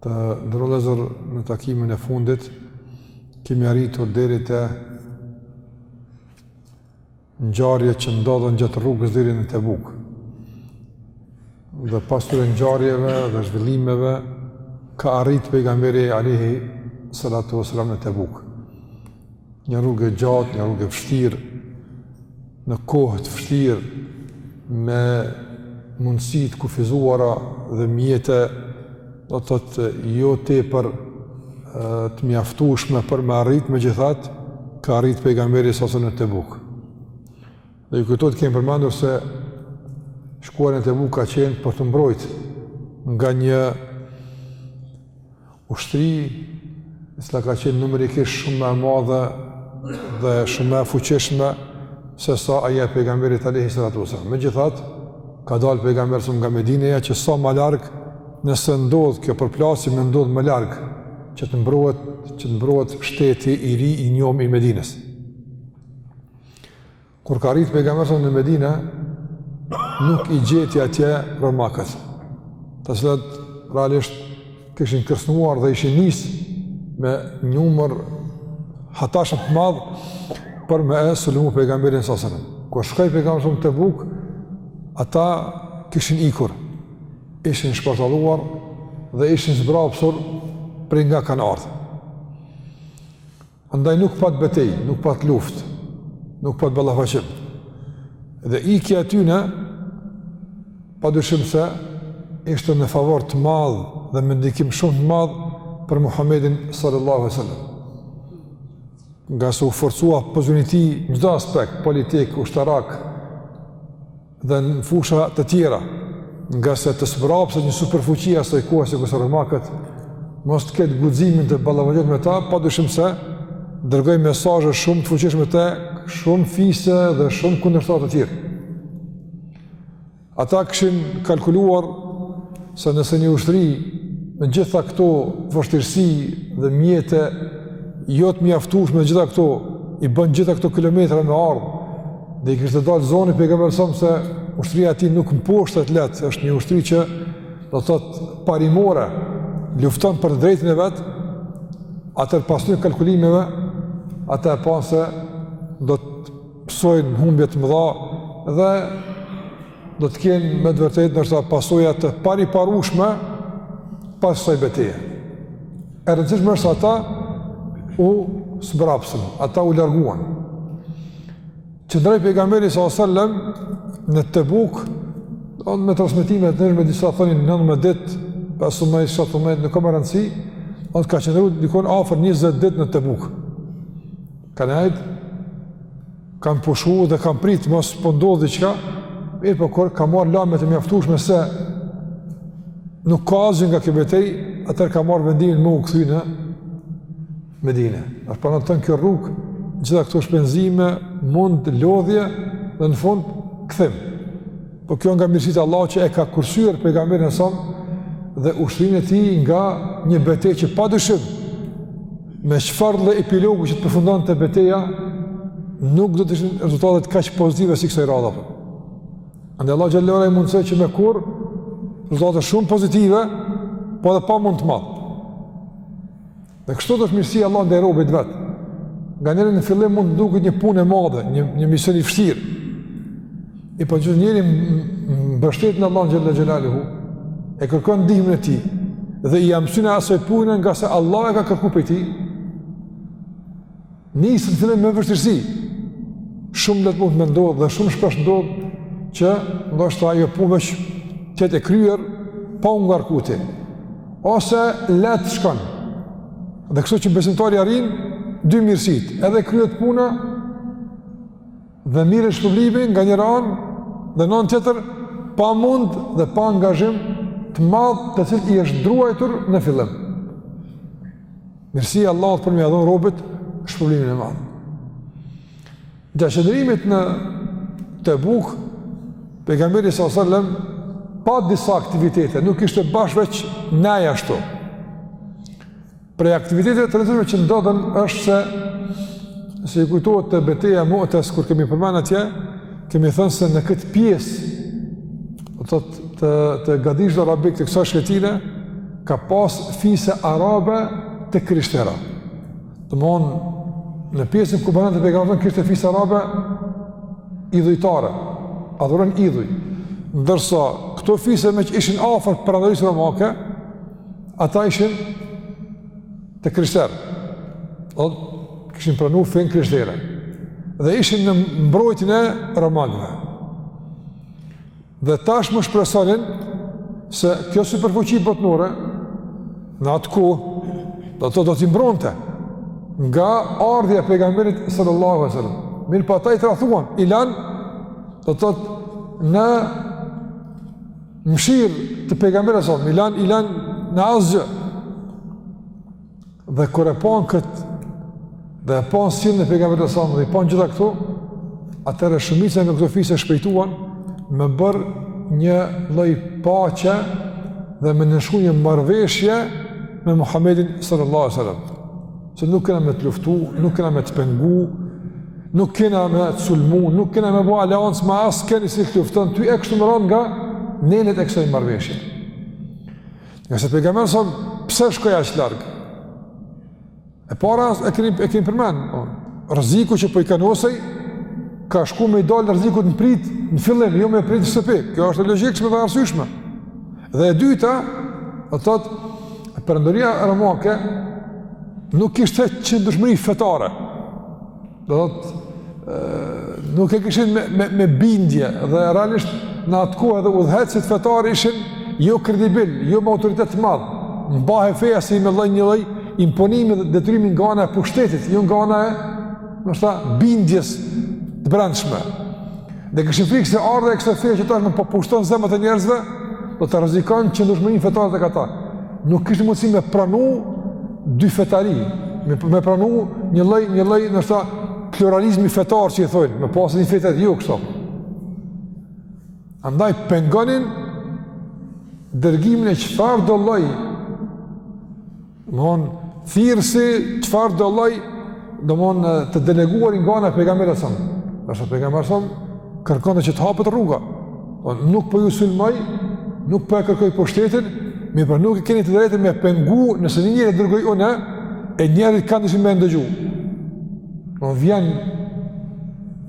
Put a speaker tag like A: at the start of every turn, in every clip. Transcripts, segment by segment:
A: Të nderuar vëllezër në takimin e fundit, kemi arritur deri te ngjarjet që ndodhën gjatë rrugës deri në Tebuk. Dhe pas atyre ngjarjeve dhe zhvillimeve, ka arrit pejgamberi alejhi salatu veselam në Tebuk. Një rrugë e gjatë, një rrugë e vështirë, në kohë të vështirë, me mundësi të kufizuara dhe mjete, do të thotë jo tepër të mjaftushme për me arrit megjithatë, ka arrit pejgamberi salallahu alejhi ve selem në Tebuk. Dhe ju kujtohet e kemi përmendur se shkuarja në Tebuk ka qenë për t'u mbrojt nga një Ushtri, e cila ka qenë numerikisht shumë më e madhe dhe shumë më e fuqishme sesa ajo e pejgamberit alayhi salatu wasallam. Megjithatë, ka dalë pejgamberi salallahu alejhi ve selem nga Medineja që sa më larg, nëse ndodh kjo përplasje me ndodh më larg që të mbrohet, që të mbrohet shteti i ri i njomë i Medinës. Kur ka arrit pejgamberi salallahu alejhi ve selem në Medine, nuk i gjeti atje romakët, të cilët realisht kishin kërcënuar dhe ishin nis me një numër hatashëm të madhë për me e sulmu pejgamberin salallahu alejhi ve selem. Kur shkoi pejgamberi në Tebuk, ata kishin ikur, ishin shpartalluar dhe ishin zbrapsur prej nga kanë ardhë. Andaj nuk pat betejë, nuk pat luftë, nuk pat ballafaqim. Dhe ikja e tyne padyshim se ishte në favor të madh dhe me ndikim shumë të madh për Muhammedin sallallahu alaihi wasallam. Ngase u forcua pozicioni i tij në çdo aspekt, politik, ushtarak, dhe në fusha të tjera, ngase të zbrapset një superfuqi e asaj kohe sikurse romakët, mos të ketë guximin të ballafaqohet me ta, padyshim se dërgoi mesazhe shumë të fuqishme te shumë fise dhe shumë kundërshtarë të tjerë. Ata kishin kalkuluar se nëse një ushtri me gjitha këto vështirësi dhe mjete jo të mjaftushme gjitha këto, i bën gjitha këto kilometra me ardhë, Dhe i kishte dalë zoni pejgamberit salallahu alejhi ve selem se ushtria e tij nuk mposhtet lehtë, është një ushtri që do të thotë parimore lufton për të drejtën e vet, atëherë pas atyne kalkulimeve ata e panë se do të pësojnë humbje të mëdha dhe do të kenë me të vërtetë ndoshta pasoja të pariparueshme pas kësaj beteje. E rëndësishme është ata u zbrapsën, ata u larguan. Qëndroi pejgamberi s.a.s. në Tebuk, ka transmetime të ndryshme, disa thonin nëntëmbëdhjetë ditë, pesëmbëdhjetë, shtatëmbëdhjetë, nuk ka rëndësi, do me thënë ka qëndru dikun afër 20 ditë në Tebuk. Kanë nejt, kanë pushu dhe kanë prit mos po ndodh diçka, mirëpo kur ka marrë lajmet e mjaftushme se nuk ka asgjë nga kjo betejë, atëherë ka marrë vendimin me u kthy në Medine. Ashtu pra tanë kjo rrugë, gjithë këto shpenzime, mund, lodhje, dhe në fund, kthim. Po kjo nga mirësitë e Allahut që e ka kursyer pejgamberin s.a.s. dhe ushtrinë e tij nga një betejë që pa dyshim me çfarëdo epilogu që të përfundonte beteja nuk do të ishin rezultatet kaq pozitive si kësaj radhe pra. Andaj Allahu xhelle ve ala i mundësoi që me korr rezultatet shumë pozitive po edhe pa mund të madh. Dhe kështu është mirësia e Allahut ndaj robit të vet. Nganjëherë në fillim mund të duket një punë e madhe, një një mision i vështirë. E po që njeri mbështetet në Allah xhelle xhelaluhu, e kërkon ndihmën e tij dhe ia msyn asaj pune ngase Allah e ka kërku prej tij. Nis në fillim me vështirësi. Shumë lehtë mundet me ndodh dhe shumë shpesh ndodh që ndoshta ajo punë veç të jetë e kryer pa u ngarku ti. Ose lehtë shkon. Dhe kështu që besimtari arrin dy mirësitë, edhe kryhet puna Edhe merr shpërblimin nga njëra anë dhe n'anën tjetër pa mund dhe pa angazhim të madh të cilit i është druajtur në fillim. Mirësi e Allahut për me ia dhënë robit shpërblimin e madh. Gjatë qëndrimit në Tebuk, pejgamberi s.a.s. pat disa aktivitete, nuk ishte bash që veç nejt ashtu. Prej aktiviteteve të rëndësishme që ndodhen është se nëse ju kujtohet te beteja e Mu'tes kur kemi përmendur atje, kemi thënë se në këtë pjesë do të thotë të gadishullit arabik të kësaj shkretëtire ka pas fise arabe të krishtera. Do me thënë, në pjesën ku banonte pejgamberi s.a.s., kishte fise arabe idhujtare, adhuronin idhuj. Ndërsa, këto fise meqë ishin afër perandorisë romake, ata ishin të krishterë, dhe kishin pranu fenë krishtere, dhe ishin në mbrojtjen e romanëve. Dhe tashmë shpresonin se kjo superfuqi botërore, në atë kohë, do të do t'i mbronte, nga ardhja e pejgamberit sallallahu alaihi wasallam. Mirëpo ata i tradhtuan, i lan, do të thotë në Mëshirë të pejgamberit sa i lan i lan në asgjë. Dhe kur e panë këtë dhe e panë sjelljen e pejgamberit sa dhe i panë gjitha këto, atëherë shumica nga këto fise shpejtuan me bër një lloj paqe dhe me nënshkru një marrëveshje me Muhammedin sallallahu alaihi wasallam. Se nuk kena me të luftu, nuk kena me të pengu, nuk kena me të sulmu, nuk kena me bo aleancë me askënd që të lufton ty, e kështu me radhë nga nenet e kësaj marrëveshje. Ngase pejgamberi sa, pse shkoi aq larg? E para, e kemi, e kemi përmend, po, rreziku që po i kanosej, ka shku me i dalë rrezikut në pritë, në fillim, jo me pritë në shtëpi, kjo është e logjikshme dhe e arsyeshme. Dhe e dyta, do të thotë, perandoria romake nuk kishte qëndrueshmëri fetare. Do të thotë, nuk e kishin me, me, me bindje dhe realisht në atë kohë edhe udhëheqësit fetarë ishin jo kredibil, jo me autoritet të madh. Mbahej feja si me lloj një lloj imponimi dhe detyrimi nga ana e pushtetit, jo nga ana e ndoshta bindjes të brendshme, dhe kishin frikë se ardhja e kësaj feje që tashmë po pushton zemrat e njerëzve, do ta rrezikojë qëndrueshmërinë fetare tek ata. Nuk kishte mundësi me pranu dy fetari, me, me pranu një lloj, një lloj, ndoshta pluralizmi fetar që i thojnë, me pasë një fe tjetër, jo kështu. Andaj pengonin dërgimin e çfarëdo lloj Domethënë thirrësi çfarëdo lloj domethënë të deleguari nga ana e pejgamberit sa. Është pejgamberi sa kërkonte që të hapet rruga. Po nuk po ju sulmoj, nuk po e kërkoj pushtetin, mirëpo nuk e keni të drejtë me pengu nëse një njeri e dërgoj unë e njerëzit kanë dëshirë me ndëgju. Po vjen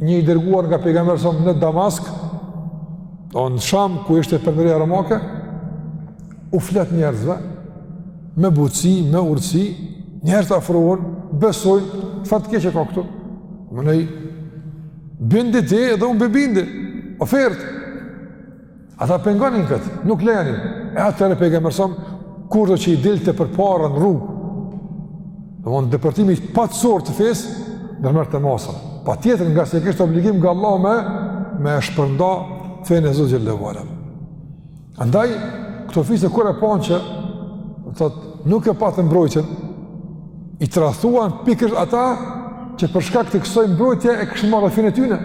A: një i dërguar nga pejgamberi sa në Damask, në Sham ku ishte perandoria romake, u flet njerëzve me butësi, me urtësi, njerëzit afrohen, besojnë, çfarë të keqe ka këtu? Më nëj, bindi ti dhe unë po e bindi, ofertë. Ata pengonin këtë, nuk lejanin. E atëherë pejgamberi sa, kurdo që i dilte përpara në rrugë, domethënë depërtimit paqësor të fesë, ndërmerrte masa. Patjetër ngase kishte obligim nga Allahu me, me e shpërnda fenë e Zotit Xhele Andaj, këto fise kur e panë që dmth nuk e patën mbrojtjen, i tradhtuan pikërisht ata që për shkak të kësaj mbrojtje e kishin marrë fenë e tyne.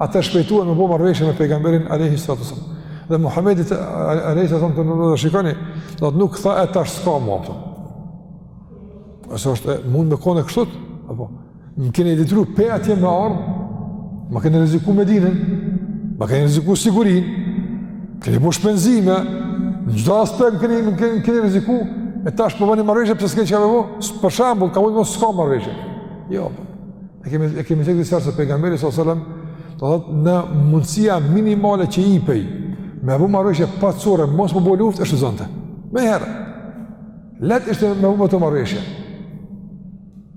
A: Ata shpejtuan me bo marveshje me pejgamberin alejhi salatu selam. Dhe Muhammedi alejhi salatu selam shikoni, dhe nuk tha e tash s'ka më. Ose është e mund me kon kështu? Apo? Më keni detyru pe atje me ardhë, ma keni rreziku Medinën, ma keni rreziku sigurinë, keni bo shpenzime, në çdo aspekt më keni, më keni, keni rreziku, e tash po doni marveshje pse s'keni çka me bo, për shembull, ka vëni mos s'ka marveshje. Jo, po. e kemi, e kemi cekë disa herë se pejgamberi s.a.s. do thotë në mundësinë minimale që i jepej, me bo marveshje paqësore, mos me bo luftë, e shfrytëzonte. Meniherë, lehtë ishte me bo me të marveshje.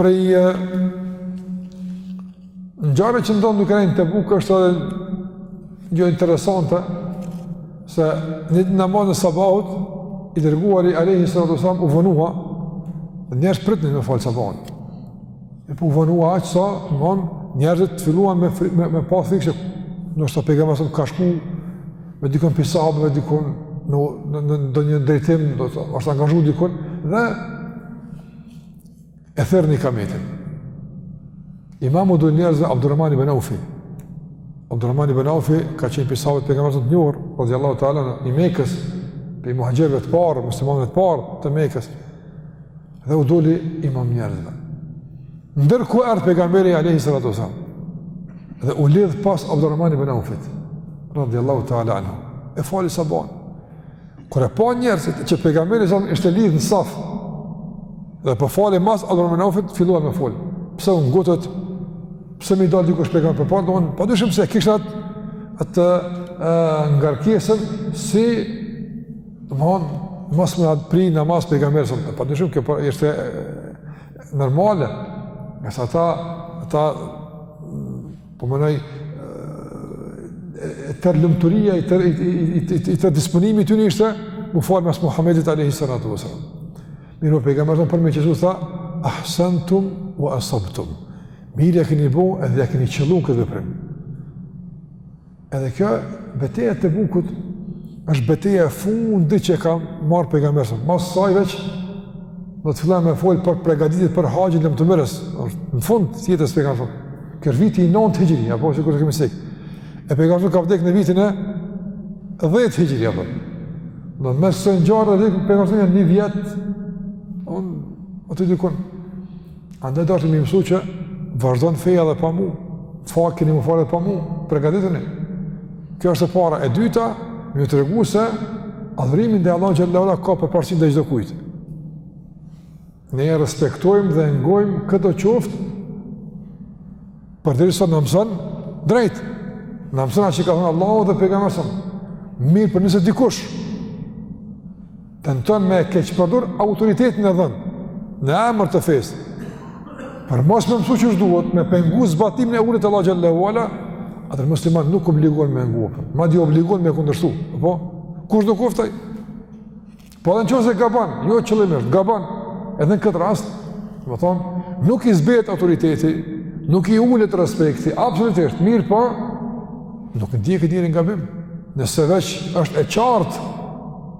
A: Prej ngjarjeve që ndodhën duke qenë në Tebuk është edhe një interesante se në namazin e sabahut i dërguari alayhi salatu sallam u vonua dhe njerëzit pritën me fal sabahun. E po vonua aq sa domethënë njerëzit filluan me me, me pas frikë se ndoshta pejgamberi sa ka shku me dikon prej sahabëve dikun në në ndonjë drejtim do të thotë, është angazhu dikun dhe E thirrën ikametin. Imam u del njerëzve Abdurrahman ibn Aufi. Abdurrahman ibn Aufi ka qenë prej sahabëve të pejgamberit të njohur, radijallahu teala anhu, i Mekës, prej muhaxhirëve të parë, muslimanve të parë të Mekës, dhe u doli imam njerëzve. Ndërkohë erdh pejgamberi alejhi salatu selam, dhe u lidhë pas Abdurrahman ibn Aufit, radijallahu teala anhu, e fali sabahun. Kur e panë njerëzit që pejgamberi sa ishte lidh në saf dhe po falet mas Abdurrahman ibn Aufit filluan me fol. Pse u ngutët? Pse me i dal dikush pejgamberit? Po don, padyshim se kishin atë ngarkesën si domthon mos me t'pri namaz pejgamberi sa padyshim kjo ishte normale. Mes ata ata Po menojë, e tërë lumturia, i tërë i tër disponimi i tyne ishte, m'u falë mas Muhammedit a.s. Mirëpo pejgamberi për me i qetsu, tha, ahsantum u asabtum. Mirë e keni bo, edhe e keni qëllu këtë dhe Edhe kjo beteja e Tebukut është beteja e fundit që ka marrë pejgamberi. Mas saj veç, do të fillojm me folë për përgatitjet për haxhin lamtumirës. Në fund të jetës pejgamberit. Ky viti i nëntë hixhri, apo që kërë të kemi sikë. E pejgamberi ka vdekë në vitin e dhjetë hixhri, apo. Në mes kësaj ngjarje dhe vdekjes pejgamberit një vjetë, unë, aty dikun. Andaj deshti me i mësu që vazhdon feja dhe pa mu, s'e keni mu fare pa mu, përgatituni. Kjo është e para. E dyta, me ju tregu se adhurimi ndaj Allahut xhele shanuhu ka përparësi ndaj çdokujt. Ne e respektojmë dhe e ngojmë kushdo qoftë përderisa na mëson drejt. Na mëson atë që ka thënë Allahu dhe pejgamberi na mëson. Mirëpo nëse dikush, Tenton me keqpërdor autoritetin e dhënë në emër të fesë. Për mos me mësu qysh duhet, me pengu zbatimin e urdhrit të Allahut xhele ve ala, atëherë muslimani nuk obligohet me e ngu, madje obligohet me e kundërshtu, apo? Kushdo qoftë ai? Po edhe në qoftë se gabon, jo qëllimisht, gabon, edhe në këtë rast, domethënë, nuk i zbehet autoriteti, nuk i ulet respekti, absolutisht, mirëpo, nuk ndjeket njeri në gabim, nëse veç është e qartë,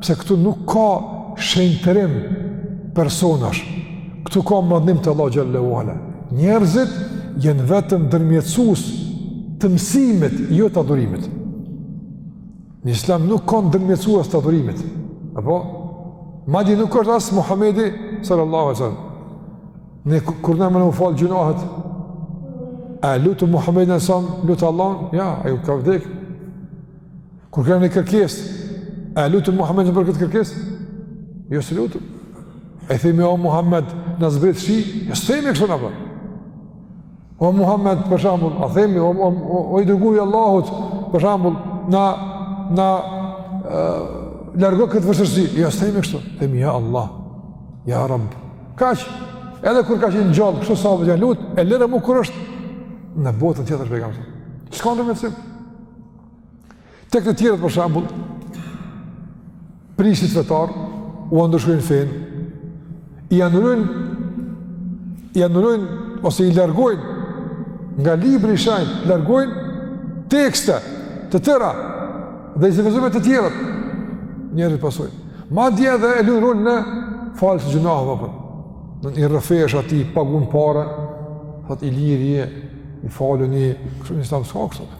A: Pse këtu nuk ka shenjtërim personash, këtu ka madhërim të Allahut xhele ve ala. Njerëzit janë vetëm ndërmjetësues të mësimit, jo të adhurimit. Në islam nuk ka ndërmjetësues të adhurimit. Apo? Madje nuk është as Muhammedi, sallallahu alejhi ve selem. Ne kur dum me na u fal gjynahet, a e lutim Muhammedin alejhi selam, lutim Allahun, jo, ai ka vdek, Kur kena një kërkesë, a e lutim Muhammedin për këtë kërkesë? Jo s'e lutim. A i themi, o Muhammed, na zbrit shi, jo s'i themi kështu në për. O Muhammed, për shembull, a themi, o, o, o, o i dërguari i Allahut, për shembull, na, na, largo këtë vështirësi, jo s'themi kështu. Themi, ja Allah, ja Rabb, kaq, edhe kur ka qenë gjallë, kështu sahabët janë lut, e lëre më kur është në botën tjetër pejgamberi. Çka në rëmëtësim? Tek të tjerët për shembull, prijësit fetarë ua ndryshojnë fenë, i anulojnë i anulojnë ose i largojnë nga libri i shenjtë, largojnë tekste të tëra dhe i zëvendësojnë me të tjera njerëzit pasojnë madje edhe e lujnë rol në falje të gjynaheve pra i rrëfehesh atij pagun pare thot i liri e i falun je kështu në islam s'ka kështu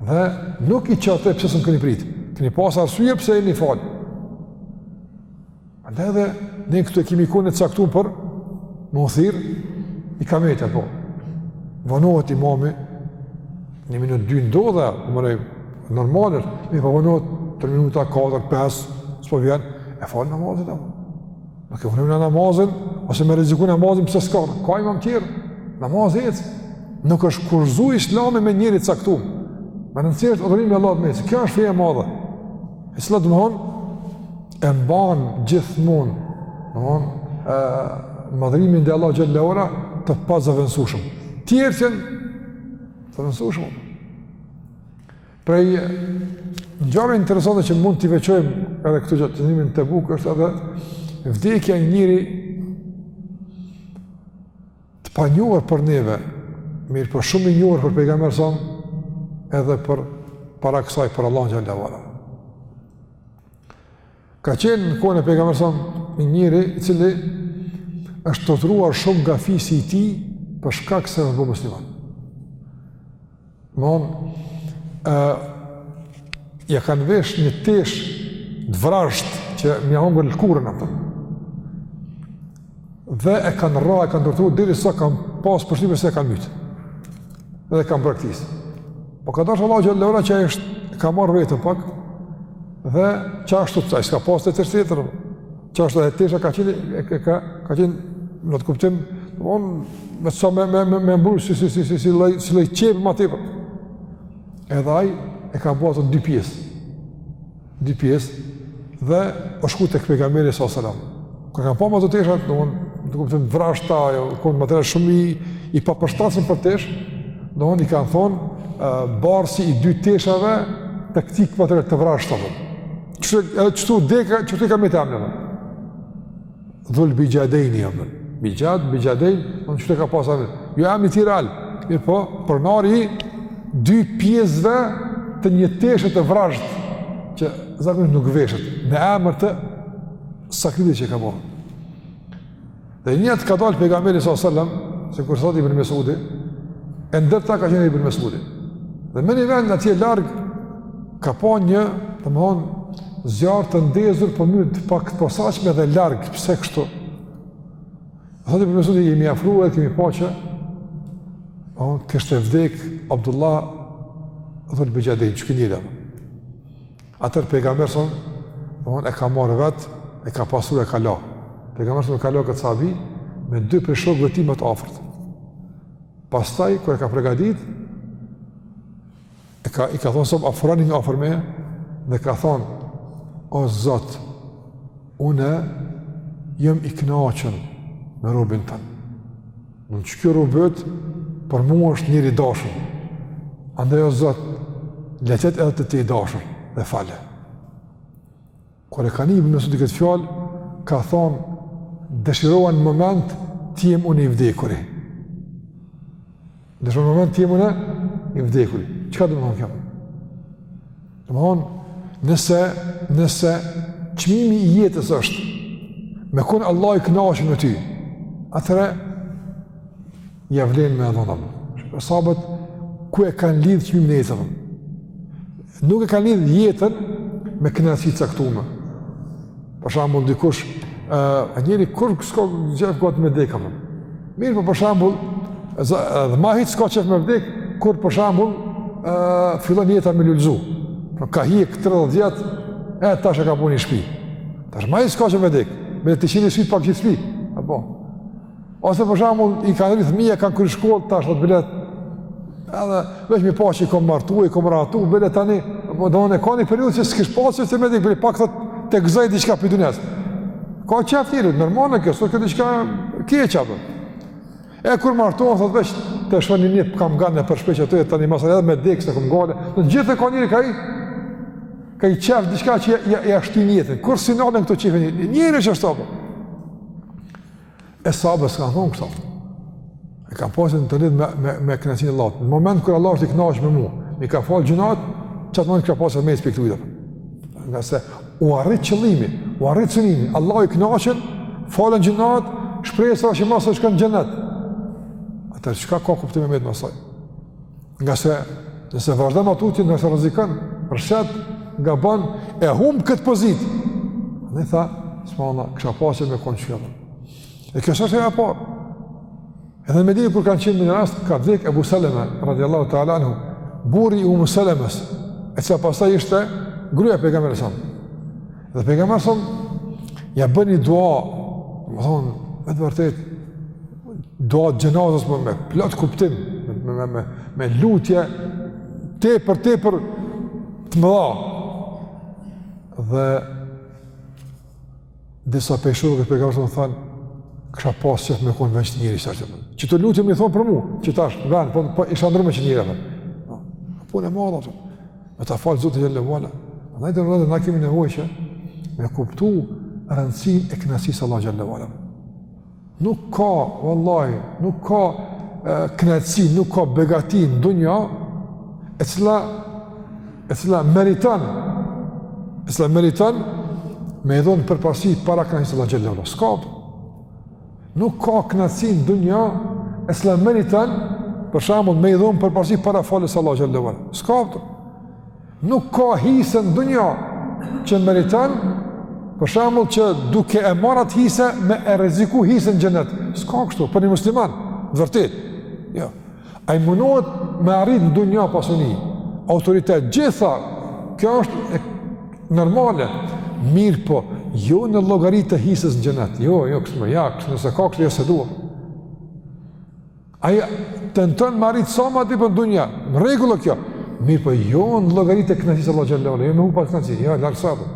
A: Dhe nuk i qortoi pse s'më keni prit. Keni pas arsye pse jeni fal. Andaj edhe ne këtu e kemi kohën e caktuar për me u thirr ikameti apo. Vonohet imami një minutë dy ndodh, domethënë normale, mirëpo vonohet 3 minuta 4 5, s'po vjen e fal namazin apo. A kem me lanë namazin ose me rreziku namazin pse s'ka? Ka imam tjerë. Namazi ec. Nuk është kushtëzu Islami me njeri të caktum. Me rëndësi është adhurimi i Allahut. Kjo është feja e madhe. E cila domethonë e mban gjithmonë, domethonë ë madhërimin ndaj Allahut xhelle ve ala të pazëvendësueshëm. Tjerët të zëvendësueshëm. Prej ngjarjeve interesante që mund t'i veçojmë edhe këtu gjatë qëndrimit në Tebuk është edhe vdekja e njeri të panjohur për neve, mirëpo shumë i njohur për pejgamberin s.a.s. edhe përpara kësaj për Allahun xhelle ve ala. Ka qenë në kohën e pejgamberit s.a.s. një njeri i cili është torturuar shumë nga fisi i tij për shkak se është bërë musliman. Domethonë, e, ia kanë vesh një teshë t'vrazhdë që m'ia hongër lëkurën ato. Dhe e kanë rrah, e kanë torturu, derisa kanë pas përshtypje se e kanë mytë. Dhe e kanë braktisë. Po ka dashtë Allahu xhelle ve ala që e ka marrë veten pak, dhe qashtu ai, s'ka pas teshë tjetër, qashtu dhe tesha ka qenë, ka, ka, ka qenë në atë kuptim, on, me të sa me, me, me, me mbulu, si, si, si, si, si, lloj, si lloj qebe ma tepër. Edhe ai e ka bo atë në dy pjesë. dy pjesë dhe është shku tek pejgamberi sa selam. Kur kanë pa më të tesha, do të do të kuptojmë vrashta, jo, ku më tresh shumë i, i papërshtatshëm për tesh, do të kanë thon barsi i dy teshave të këtij kvadrati të vrashta. Çu edhe çu deka, çu ti kam të amë. Dhul Bixhadejni, jam dhe. Bixhad, Bixhadejn, në në qëtë ka pasë emrin. Jo emrin tjera alë. Mirëpo, pronari i dy pjesëve të një teshe të vrazhdë, që zakonisht nuk veshet, në emër të sakrificës që ka bërë. Dhe një natë ka dalë pejgamberi s.a.s. sikur thotë Ibn Mesudi, e ndër ta ka qenë Ibn Mesudi. Dhe me një vend atje larg, ka pa një, domethonë, zjarr të ndezur, po n'mënyrë pak të posaçme dhe larg, pse kështu? Thotë Ibn Mesudi jemi afru edhe kemi pa që, o, kishte vdek Abdullah Dhul Bixhadejn, që kënjë dhe. Atëherë pejgamberi s.a.s., o, e ka marrë vetë, e ka pastru, e ka la. Pejgamberi s.a.s. e ka la këtë sahabi, me dy prej shokëve t'tij më të afrët. Pastaj, kur e ka përgatit, E ka, i ka thonë s.a.s. afroni njat afër meje, dhe ka thonë, o Zot, unë jam i kënaqur me robin tënd. Domethonë qiky rob i yt, për mua është njeri i dashur. Andaj o Zot, le t'jetë edhe te ti i dashur dhe fale. Kur e ka ni Ibn Mesudi këtë fjalë, ka thonë, dëshirova në moment të jem unë i vdekuri. Dëshirova në moment të jem unë i vdekuri. Çka domethonë kjo? Domethonë, nëse, nëse çmimi i jetës është, me konë Allahu i knaqun me ty, atëherë, Ja vlen me dhonë. Sahabët ku e kanë lidhë çmimin e jetës? Nuk e kanë lidhë jetën me kënaqësi të caktuara. Për shembull dikush ë njeri kurrë s'ka qef kot me dek apo. Mirë, po për shembull, edhe ma hiç s'ka qef me dek kur për shembull ë fillon jeta me lulzu. Pra ka hi në 30 vjet e tash e ka punë në shtëpi. Tash ma hiç s'ka qef me dek. Me të qenë si pak gjithë shtëpi. Apo. Ose për shembull i ka rritë fëmija kanë kry shkollë tash thotë bile. Edhe veç m'i pa qi kom martu e kom rahatu bile tani, po domethonë ka një periudhë që s'kish pasë qef me dek bile pak thot të gëzoj diçka prej dynjasë. Ka qef njeri normale kjo, s'ka diçka keq apo. E kur martohen thot veç të shoh një kam gane për shpesh aty tani mos edhe me dek s'e kom gajle. Në gjithë ka njeri ka i, ka i qef diçka që ja, ja, ja shtyn jetën. Kurrë s'i nalen këto qefe, njeri që është apo. E sahabët s'kanë thonë kështu. E kanë pasë të lidhë me, me, me kënaqësinë e Allahut. Në moment kur Allahu është i kënaqë me mua, mi ka falë gjynahet, qat moment ka pasë me i spektu i dhe. Ngase u arrit qëllimi, u arrit synimi, Allahu i kënaqun, falen gjynahet, shpresa është e madhe që shkon n'xhenet. Atëherë, çka ka kuptim me met mas saj? Ngase, nëse vazhdan ma tutje, ngase rrezikan, rrëshqet, gaban, e hum këtë pozitë. Në i tha, së më anë, kisha pasë qef me konë që E kjo s'osht hera e parë. Edhe në Medinë, kur kanë qenë në një rast, ka vdek Ebu Seleme, radiallahu ta'ala anhu, burri i Ummu Selemes, e cila pastaj ishte gruja e pejgamberit alejhi selam. Dhe pejgamberi alejhi selam, ja bëni dua, domethonë, me të vërtetë, duatë e xhenazes më me plot kuptim, me, me, me, me lutje, tepër tepër të mëdha. Dhe disa prej shokëve të pejgamberit thanë, kisha pasë qef me konë veç njeri, që, që, që të lutet domethonë për mu, që ta është venë, po, po isha ndërru me qi njeri, po, po në madhë, po, me ta falë Zoti xhele ve ala. Në të rrëdhe, na kemi nevojë që me kuptu rëndësinë e knaqësisë Allahut xhele ve ala. Nuk ka, vallahi, nuk ka knaqësi, nuk ka begati në dunja, e cila, e cila meritan, e cila meritan, me i dhonë përparësi para kënaqësisë Allahut xhele ve ala. S'ka, nuk ka knaqësi në dunja, e cila meritan, për shembull, me i dhonë përparësi para faljes Allahut xhele ve ala. S'ka, për Nuk ka hise në dunja që meriton, për shembull që duke e marr at hise me e rreziku hisen në xhenet. S'ka kështu, për një musliman, të vërtetë. Ja. Jo. Ai munohet me arrit në dunja pasuni, autoritet, gjitha, kjo është e normale, mirëpo, jo në llogari të hisës në xhenet. Jo, jo, kështu me, ja, kështu nëse ka kështu, jo s'e duam. Ai tenton me arrit sa më tepër në dunja, në rregull kjo. Mirëpo jo në llogari të kënaqësisë Allahut xhel-le ve ala, jo me hup at kënaqësi, jo larg sa po.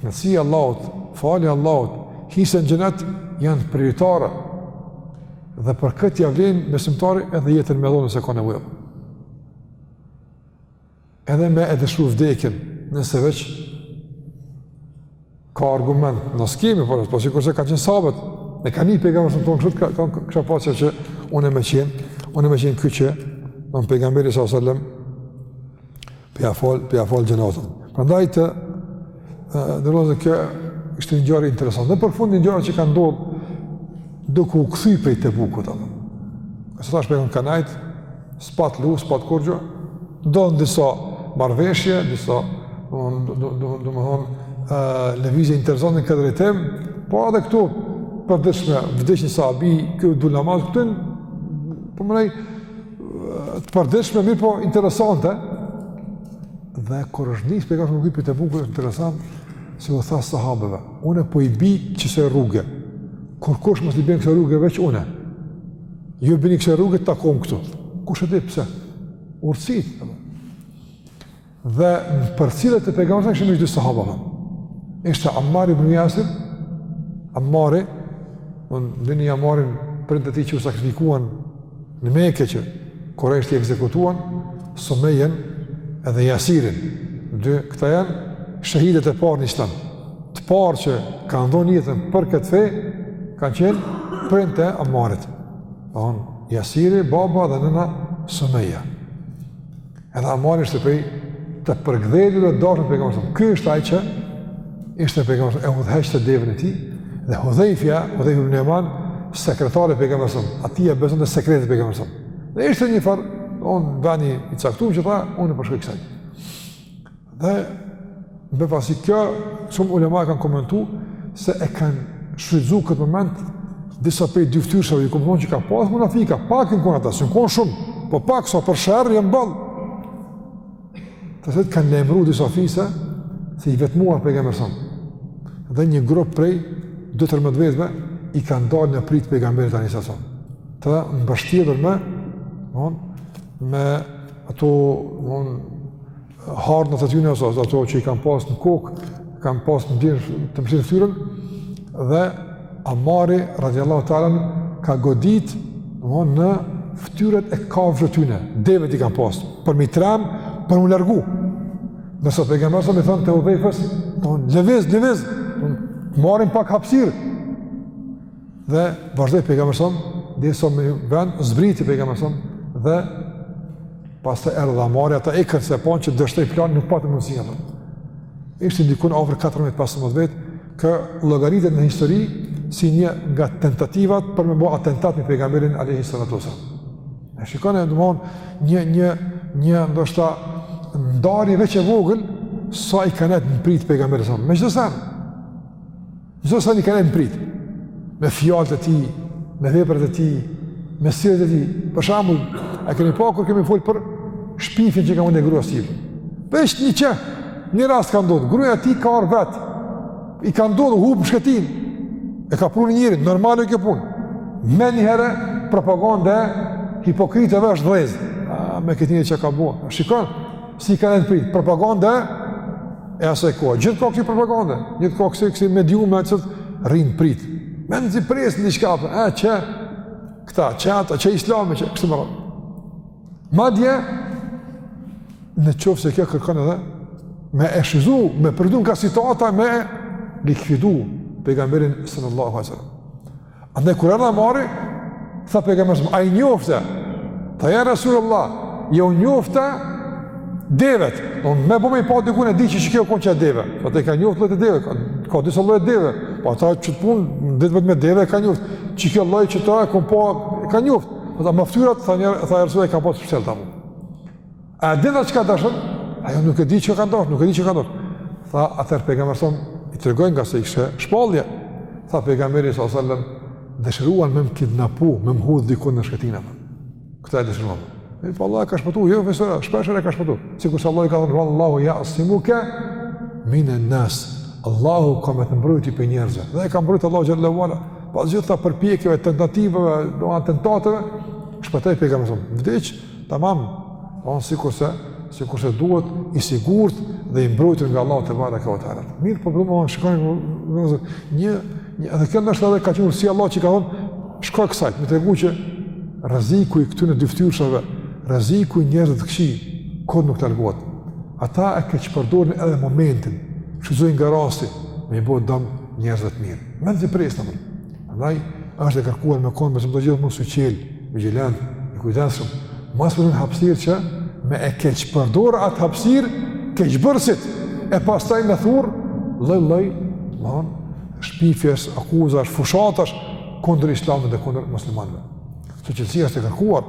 A: Kënaqësia e Allahut, falja e Allahut, hise në xhenet janë prioritare. Dhe për këtë ia vlen besimtari edhe jetën me dhonë nëse ka nevojë. Edhe me e dëshiru vdekjen, nëse veç ka argument, na s'kemi, por është, po sikurse kanë qenë sahabët, e ka një pejgamber së në tonë, kisha pas qejf unë e me qenë, unë e me qenë ky që, në në pejgamberi së asallem, po ia fal, po ia fal xhenazen. Prandaj të, në rrëzë kjo, është ngjarje interesante. Në përfundim ngjarja që ka ndodhë, duke u kthy prej Tebukut, atë. Kësë ta është pejgamberi kanajtë, S'pat lu, s'pat kurgjo, domethonë disa marrëveshje, disa, domethonë, lëvizje interesante në këtë drejtim, po edhe këtu përditshme, vdiq një sahabi, kjo du namaz, këtu në, po menoj, të përditshme, mirëpo interesante, dhe kur është nis pejgamberi prej Tebukut, interesant, si u tha sahabëve, une po i bi kësaj rruge, kurkush mos t'i bjen kësaj rruge, veç une, Ju bini kësaj rruge, takohem këtu. Kush e di pse? Urtësitë. Dhe në përcjellje të pejgamberit ishin dy sahaba. Ishte Ammar ibn Jasir, Ammari, e dini Ammarin, prindët e tij që u sakrifikuan në Mekë që kurejshët i ekzekutuan, Sumejen edhe Jasirin. Dhe këta janë shehidët e parë në Islam. të parë që kanë dhënë jetën për këtë fe kanë qenë prindët e Ammarit. Domethonë Jasiri, baba dhe nëna Sumeja. Edhe Ammari ishte prej të përkëdhelur dhe dashur me pejgamberin. Ky është ai që ishte pejgamberi e udhëheqte deven e tij dhe Hudhejfja, Hudhejfe ibn Jeman, sekretari i pejgamberit. Atij ia besonte sekretet pejgamberi. Dhe ishte një farë veni i caktum që tha, unë po shkoj kësaj. Dhe më pas kjo, shumë ulema e kanë komentu, se e kanë shfrytëzu këtë moment, disa prej dyftyrëshve, ju kom thonë që ka pas munafika, pak janë kon ata, s'janë kon shumë, po pak sa për sherr, jon boll. Të se të kanë lajmëru disa fise, se i vetmuar pejgamberi. Dhe një grup prej trembëdhjetë vetve, i kanë dalë në pritë pejgamberit. Të mbështjellur me, mon, me ato, mon, harnat e tyne, ose ato që i kanë pas në kokë, kanë pas të mshefun ftyrën, dhe Amari, radiallahu teala anhu, ka godit në, në ftyrat e kafshëve të tyne, devet i kanë pas, për me i tremb, për me largu. Ndërsa pejgamberi sa i thonte Hudhejfes, lëviz, lëviz, marrim pak hapsirë, Dhe vazhdoi pejgamberi sa dhe sa më vonë zbriti pejgamberi sa dhe pastaj erdhi edhe Amari ata ikën se panë që dështoi plani nuk patën mundësi ata. Ishin diku afër 14-15 vetë kjo llogaritet në histori si një nga tentativat për me bo atentat mbi pejgamberin alejhi salatu selam. E shikon domethonë një, një, një ndoshta ndarje veç e vogël sa i kanë nejt në pritë pejgamberit salatu selam. Me gjithë Çdo sa i kanë nejt në prit, me fjalët e tij, me veprat e tij, me sjelljet e tij, për shembull, e kemi pa kur kemi folë për shpifjen që ka ndodh e gruas së tij. Veç një qe, një rast ka ndodhë, gruja e tij ka ardh vetë, i ka ndodhë, hup në shkretinë, e ka pru një njeri, normale kjo punë. Menjëherë, propaganda e hipokritëve është ndezë. A, me këtë çka ka bo, a shikon, Si i kanë nejt në pritë, propaganda e asaj kohe. Gjithë kohën kësi propaganda, gjithë kohën kësi, kësi mediume që rrinë në pritë. Mezi presin një diçka, për, e, qe, këta, qe ata, qe islami, qe, kështu me radhë. Madje, në qoftë se kjo kërkon edhe, me e shfrytëzu, me përfitu nga situata, me likvidu pejgamberin salallahu a.s. Andaj kur erdh Amari, tha pejgamberi, "A i njofte? Tha ja Rasulullah, "I njofta devet." Domethonë i pa dikun e di që kjo kon qajo deve. Po te ka njoftë llojet e deve, ka, ka disa lloje deve. Po ata që pun ditë me deve ka njoftë. Çi kjo lloj që ta e kon pa ka njoftë. Po ta ftyrat tha një tha Rasulullah ka pas pse ta. A e di ti çka kanë dashtë? A jo nuk e di çka kanë dashtë, nuk e di çka kanë dashtë. Tha, atëherë pejgamberi sa i tregoi ngase ishte shpallje. Tha pejgamberi sa sallem, dëshiruan me më kidnapu, me më hudhë dikun në shkretina. Këtë e dëshiruan. E pa po Allahu e ka shpëtu, jo, veç kësaj here, shpeshherë e ka shpëtu. Sikurse Allahu i ka thënë, Allahu jasimuke minen nas, Allahu ka me të mbrojt prej njerëzve. Dhe e ka mbrojt Allahu xhele ve ala, prej gjitha përpjekjeve, tentativave, do atentateve, shpëtoi pejgamberi sa, vdiq, Tamam, domethonë sikurse sikurse duhet i sigurt dhe i mbrojtur nga Allahu tebareke ve teala. Mirëpo domethonë shikoni një një edhe kjo ndoshta edhe ka qenë si Allahu që ka thënë shko kësaj, me tregu që rreziku i këtyne dyftyrshave, rreziku i njerëzve të këqij kur nuk largohet. Ata e keqpërdorin edhe momentin, shfrytëzojnë nga rasti, me i bo dëm njerëzve të mirë. Mezi presin Andaj, është e kërkuar me konë besimtar gjithmonë syçelë, vigjilent, i kujdesshëm, mos me lënë hapsirë që me e keqpërdorë atë hapsirë, keqbërësit, e pastaj me thurë, lloj-lloj, llon, shpifjes, akuzash, fushatash, kundër islamit dhe kundër muslimanëve. Syçelësia është e kërkuar,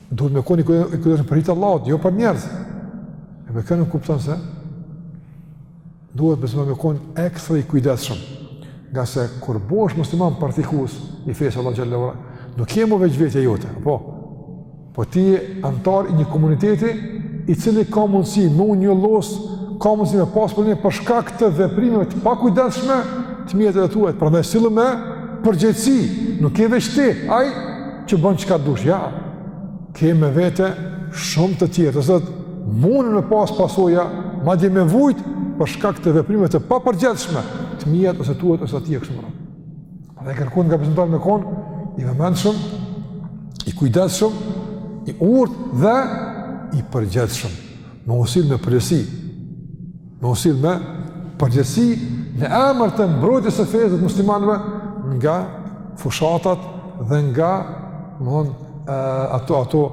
A: Duhet me kon i kujdesshëm për hir të Allahut, jo për njerëz. Po kjo nënkupton se duhet besimtari me kon ekstra i kujdesshëm. Ngase kur bohesh musliman praktikues i fesë së Allahut xhelle ve ala, nuk je mo veç vetja jote, po, po ti je antar i një komuniteti i cili ka mundësi me u njollos, ka mundësi me pasë për një, për shkak të veprimeve të pakujdesshme të miat ose tuat, prandaj sillu me përgjegjësi, nuk je veç ti, ai, që bën çka dush, jo, ke me vete shumë të tjerë, të cilët munden me pas pasoja, madje me vujt për shkak të veprimeve të papërgjegjshme, të mijat ose tuat ose të atij e kështu me radhë. Prandaj kërkohet nga besimtari me konë, i vëmendshëm, i kujdesshëm, i urtë dhe i përgjegjshëm, me u sillë me përgjegjësi, Me u sillë me përgjegjësi në emër të mbrojtjes së fesë dhe të muslimanëve nga fushatat dhe nga, llon, ato, ato,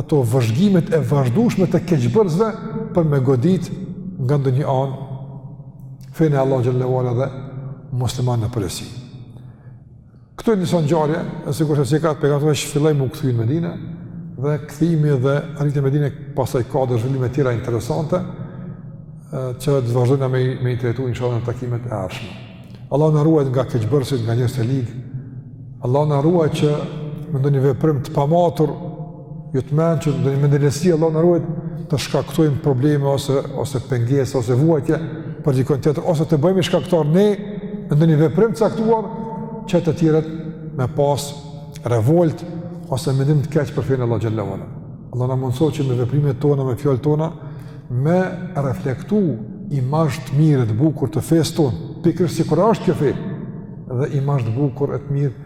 A: ato vëzhgimet e vazhdueshme të keqbërësve për me godit nga ndonjë anë fenë e Allahut xhelle ve ala dhe muslimanët në përgjithësi. Këto janë disa ngjarje, e sikurse cekëm Pejgamberi filloi me u kthy në Medina, dhe kthimi dhe arritja në Medina, pastaj ka dhe zhvillime tjera interesante, që do të vazhdojmë me, me i trajtu, inshallah në takimet e ardhshme. Allahu na ruajt nga keqbërësit, nga njerëz të ligë, Allahu na ruajt që me ndonjë veprim të pamatur, jo të menduar, ndonjë mendjelehtësi Allahu na ruajt të shkaktojmë probleme ose, ose pengesa ose vuajtje për dikon tjetër ose të bëhemi shkaktar ne me ndonjë veprim të caktuar që të tjerët me pas revolt ose mendim të keq për fenë e Allahut xhelle ve ala Allahu na mundësoftë që me veprimet tona, me fjalët tona me reflektu imazh të mirë të bukur të fesë tonë pikërisht sikur është kjo fe dhe imazh të bukur e të mirë